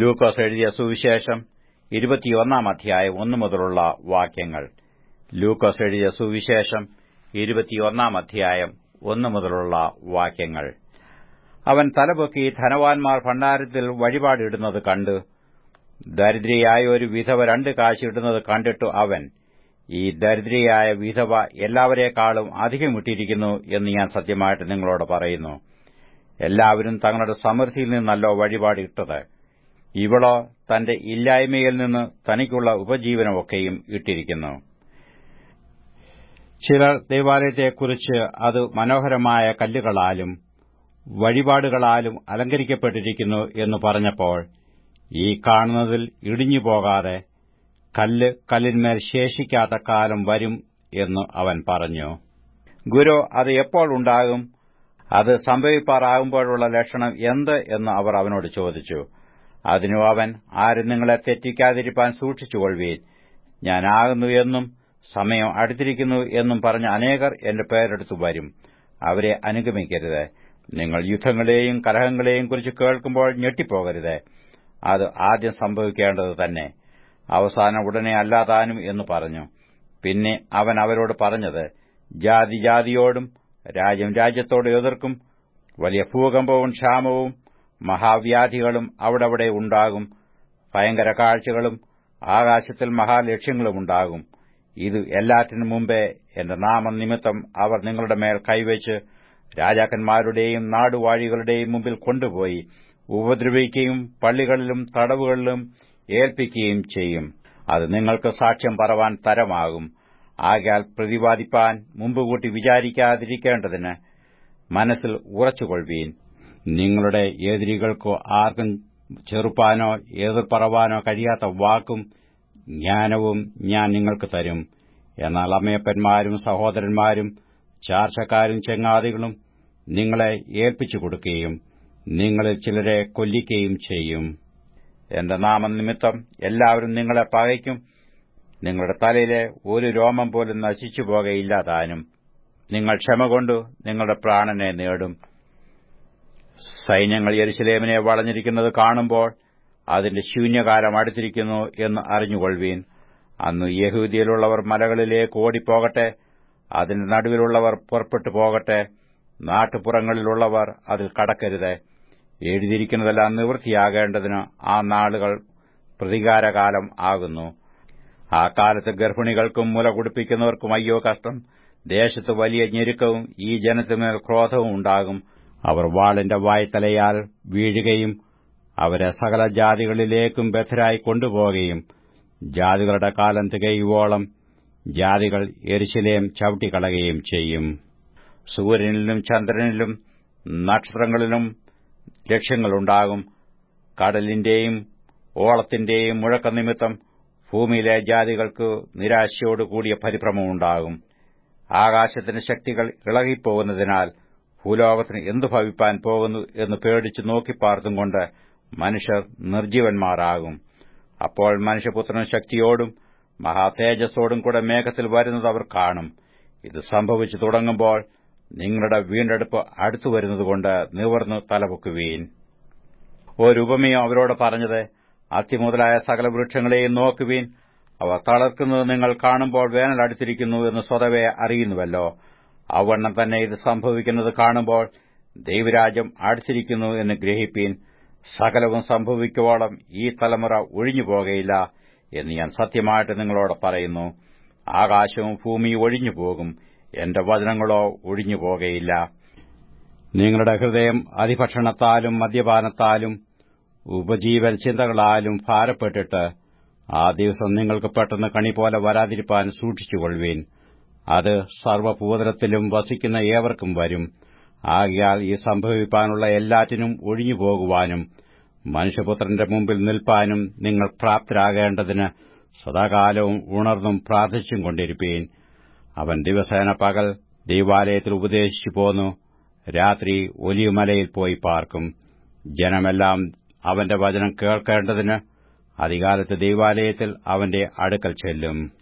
ലൂക്കോസ് എഴുതിയ സുവിശേഷം ഇരുപത്തിയൊന്നാം അധ്യായം ഒന്നു മുതലുള്ള വാക്യങ്ങൾ. ലൂക്കോസ് എഴുതിയ സുവിശേഷം ഇരുപത്തിയൊന്നാം അധ്യായം ഒന്നു മുതലുള്ള വാക്യങ്ങൾ. അവൻ തലപൊക്കി ധനവാന്മാർ ഭണ്ഡാരത്തിൽ വഴിപാടിടുന്നത് കണ്ട് ദരിദ്രയായ ഒരു വിധവ രണ്ട് കാശിടുന്നത് കണ്ടിട്ടു അവൻ ഈ ദരിദ്രയായ വിധവ എല്ലാവരെക്കാളും അധികം ഇട്ടിരിക്കുന്നു എന്ന് ഞാൻ സത്യമായിട്ട് നിങ്ങളോട് പറയുന്നു. എല്ലാവരും തങ്ങളുടെ സമൃദ്ധിയിൽ നിന്നല്ലോ വഴിപാടിട്ടത് ഇവളോ തന്റെ ഇല്ലായ്മയിൽ നിന്ന് തനിക്കുള്ള ഉപജീവനമൊക്കെയും ഇട്ടിരിക്കുന്നു. ചിലർ ദേവാലയത്തെക്കുറിച്ച് അത് മനോഹരമായ കല്ലുകളാലും വഴിപാടുകളാലും അലങ്കരിക്കപ്പെട്ടിരിക്കുന്നു എന്ന് പറഞ്ഞപ്പോൾ ഈ കാണുന്നതിൽ ഇടിഞ്ഞു പോകാതെ കല്ല് കല്ലിന്മേൽ ശേഷിക്കാത്ത കാലം വരും എന്ന് അവൻ പറഞ്ഞു. ഗുരു അത് എപ്പോൾ ഉണ്ടാകും? അത് സംഭവിപ്പാറാകുമ്പോഴുള്ള ലക്ഷണം എന്ത്? എന്ന് അവർ അവനോട് ചോദിച്ചു. അതിനു അവൻ ആരും നിങ്ങളെ തെറ്റിക്കാതിരിപ്പാൻ സൂക്ഷിച്ചുകൊള്ളുവീൻ. ഞാനാകുന്നു എന്നും സമയം അടുത്തിരിക്കുന്നു എന്നും പറഞ്ഞ അനേകർ എന്റെ പേരെടുത്തു വരും. അവരെ അനുഗമിക്കരുത്. നിങ്ങൾ യുദ്ധങ്ങളെയും കലഹങ്ങളെയും കുറിച്ച് കേൾക്കുമ്പോൾ ഞെട്ടിപ്പോകരുത്. അത് ആദ്യം സംഭവിക്കേണ്ടത് തന്നെ. അവസാനം ഉടനെ അല്ലാതാനും എന്ന് പറഞ്ഞു. പിന്നെ അവൻ അവരോട് പറഞ്ഞത് ജാതി ജാതിയോടും രാജ്യം രാജ്യത്തോട് എതിർക്കും വലിയ ഭൂകമ്പവും ക്ഷാമവും മഹാവ്യാധികളും അവിടവിടെ ഉണ്ടാകും. ഭയങ്കര കാഴ്ചകളും ആകാശത്തിൽ മഹാലക്ഷ്യങ്ങളും ഉണ്ടാകും. ഇത് എല്ലാറ്റിനും മുമ്പേ എന്റെ നാമനിമിത്തം അവർ നിങ്ങളുടെ മേൽ കൈവച്ച് രാജാക്കന്മാരുടെയും നാടുവാഴികളുടെയും മുമ്പിൽ കൊണ്ടുപോയി ഉപദ്രവിക്കുകയും പള്ളികളിലും തടവുകളിലും ഏൽപ്പിക്കുകയും ചെയ്യും. അത് നിങ്ങൾക്ക് സാക്ഷ്യം പറവാൻ തരമാകും. ആകയാൽ പ്രതിപാദിപ്പാൻ മുമ്പുകൂട്ടി വിചാരിക്കാതിരിക്കേണ്ടതിന് മനസ്സിൽ ഉറച്ചുകൊള്ളുവീൻ. നിങ്ങളുടെ എതിരികൾക്കോ ആർക്കും ചെറുപ്പാനോ എതിർപ്പറവാനോ കഴിയാത്ത വാക്കും ജ്ഞാനവും ഞാൻ നിങ്ങൾക്ക് തരും. എന്നാൽ അമ്മയപ്പന്മാരും സഹോദരന്മാരും ചാർച്ചക്കാരും ചെങ്ങാതികളും നിങ്ങളെ ഏൽപ്പിച്ചു കൊടുക്കുകയും നിങ്ങളിൽ ചിലരെ കൊല്ലിക്കുകയും ചെയ്യും. എന്റെ നാമനിമിത്തം എല്ലാവരും നിങ്ങളെ പകയ്ക്കും. നിങ്ങളുടെ തലയിലെ ഒരു രോമം പോലും നശിച്ചു നിങ്ങൾ ക്ഷമ കൊണ്ടു നിങ്ങളുടെ പ്രാണനെ നേടും. സൈന്യങ്ങൾ യരിശിലേമിനെ വളഞ്ഞിരിക്കുന്നത് കാണുമ്പോൾ അതിന്റെ ശൂന്യകാലം അടുത്തിരിക്കുന്നു എന്ന് അറിഞ്ഞുകൊള്ളുവീൻ. അന്ന് യഹൂദിയിലുള്ളവർ മലകളിലേക്ക് ഓടിപ്പോകട്ടെ അതിന്റെ നടുവിലുള്ളവർ പുറപ്പെട്ടു പോകട്ടെ നാട്ടുപുറങ്ങളിലുള്ളവർ അതിൽ കടക്കരുത്. എഴുതിയിരിക്കുന്നതെല്ലാം നിവൃത്തിയാകേണ്ടതിന് ആ നാളുകൾ പ്രതികാരകാലം ആകുന്നു. ആ കാലത്ത് ഗർഭിണികൾക്കും മുല കുടിപ്പിക്കുന്നവർക്കും അയ്യോ കഷ്ടം. ദേശത്ത് വലിയ ഞെരുക്കവും ഈ ജനത്തിന്മേൽ ക്രോധവും ഉണ്ടാകും. അവർ വാളിന്റെ വായ്ത്തലയാൽ വീഴുകയും അവരെ സകല ജാതികളിലേക്കും ബദ്ധരായി കൊണ്ടുപോകുകയും ജാതികളുടെ കാലം തികയുവോളം ജാതികൾ എരിശിലേം ചവിട്ടിക്കളയുകയും ചെയ്യും. സൂര്യനിലും ചന്ദ്രനിലും നക്ഷത്രങ്ങളിലും ലക്ഷ്യങ്ങളുണ്ടാകും. കടലിന്റെയും ഓളത്തിന്റെയും മുഴക്കനിമിത്തം ഭൂമിയിലെ ജാതികൾക്ക് നിരാശയോടുകൂടിയ പരിഭ്രമമുണ്ടാകും. ആകാശത്തിന്റെ ശക്തികൾ ഇളകിപ്പോകുന്നതിനാൽ ഭൂലോകത്തിന് എന്തു ഭവിപ്പാൻ പോകുന്നു എന്ന് പേടിച്ചു നോക്കിപ്പാർത്തും കൊണ്ട് മനുഷ്യർ നിർജീവന്മാരാകും അപ്പോൾ മനുഷ്യപുത്രൻ ശക്തിയോടും മഹാതേജസ്സോടും കൂടെ മേഘത്തിൽ വരുന്നത് അവർ കാണും. ഇത് സംഭവിച്ചു തുടങ്ങുമ്പോൾ നിങ്ങളുടെ വീണ്ടെടുപ്പ് അടുത്തു വരുന്നതുകൊണ്ട് നിവർന്നു തലപൊക്കുവീൻ. ഒരുപമയും അവരോട് പറഞ്ഞത് അത്തിമുതലായ സകല വൃക്ഷങ്ങളെയും നോക്കുവീൻ. അവ തളർക്കുന്നത് നിങ്ങൾ കാണുമ്പോൾ വേനൽ അടുത്തിരിക്കുന്നു എന്ന് സ്വതവേ അറിയുന്നുവല്ലോ. അവണ്ണം തന്നെ ഇത് സംഭവിക്കുന്നത് കാണുമ്പോൾ ദൈവരാജ്യം അടുത്തിരിക്കുന്നു എന്ന് ഗ്രഹിപ്പീൻ സകലവും സംഭവിക്കുവോളം ഈ തലമുറ ഒഴിഞ്ഞുപോകയില്ല എന്ന് ഞാൻ സത്യമായിട്ട് നിങ്ങളോട് പറയുന്നു. ആകാശവും ഭൂമിയും ഒഴിഞ്ഞുപോകും എന്റെ വചനങ്ങളോ ഒഴിഞ്ഞുപോകയില്ല നിങ്ങളുടെ ഹൃദയം അതിഭക്ഷണത്താലും മദ്യപാനത്താലും ഉപജീവൻ ചിന്തകളാലും ഭാരപ്പെട്ടിട്ട് ആ ദിവസം നിങ്ങൾക്ക് പെട്ടെന്ന് കണി പോലെ വരാതിരിപ്പാൻ സൂക്ഷിച്ചുകൊള്ളുവീൻ. അത് സർവഭൂതലത്തിലും വസിക്കുന്ന ഏവർക്കും വരും. ആകയാൽ ഈ സംഭവിപ്പാനുള്ള എല്ലാറ്റിനും ഒഴിഞ്ഞുപോകുവാനും മനുഷ്യപുത്രന്റെ മുമ്പിൽ നിൽപ്പാനും നിങ്ങൾ പ്രാപ്തരാകേണ്ടതിന് സദാകാലവും ഉണർന്നും പ്രാർത്ഥിച്ചും കൊണ്ടിരിപ്പീൻ. അവൻ ദിവസേന പകൽ ദൈവാലയത്തിൽ ഉപദേശിച്ചു പോന്നു. രാത്രി ഒലിയുമലയിൽ പോയി പാർക്കും. ജനമെല്ലാം അവന്റെ വചനം കേൾക്കേണ്ടതിന് അധികാലത്ത് ദൈവാലയത്തിൽ അവന്റെ അടുക്കൽ ചെല്ലും.